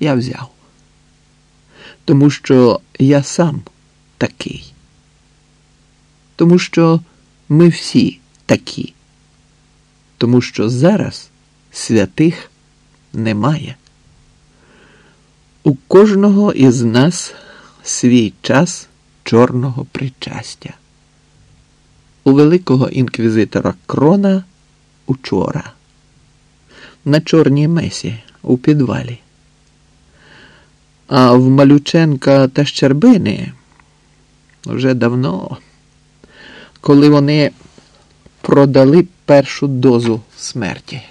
я взяв. Тому що я сам такий. Тому що ми всі такі. Тому що зараз святих немає. У кожного із нас свій час чорного причастя. У великого інквізитора Крона учора. На чорній месі у підвалі. А в Малюченка та Щербини вже давно, коли вони продали першу дозу смерті.